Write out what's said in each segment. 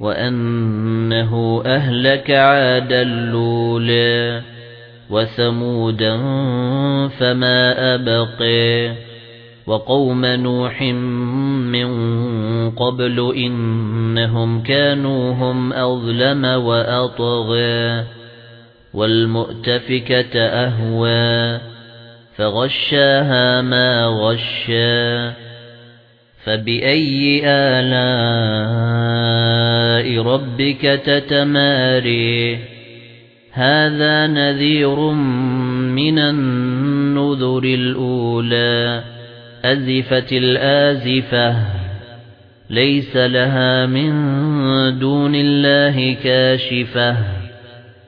وأنه أهلك عاد اللولا وثمودا فما أبقي وقوم نوح من قبل إنهم كانوا هم أظلم وأطغى والمؤتفكة أهوى فغشاها ما غشا فبأي آلاء ربك تتماري؟ هذا نذير من النذر الأولى أزفت الآزفة ليس لها من دون الله كاشفة.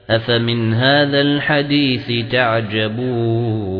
أفمن هذا الحديث تعجبون؟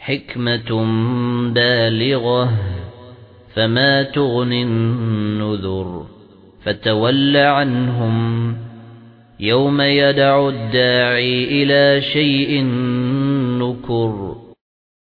حِكْمَةٌ بَالِغَةٌ فَمَا تُغْنِ النُّذُرُ فَتَوَلَّ عَنْهُمْ. يَوْمَ يَدْعُ الدَّاعِي إِلَى شَيْءٍ نُكُرٍ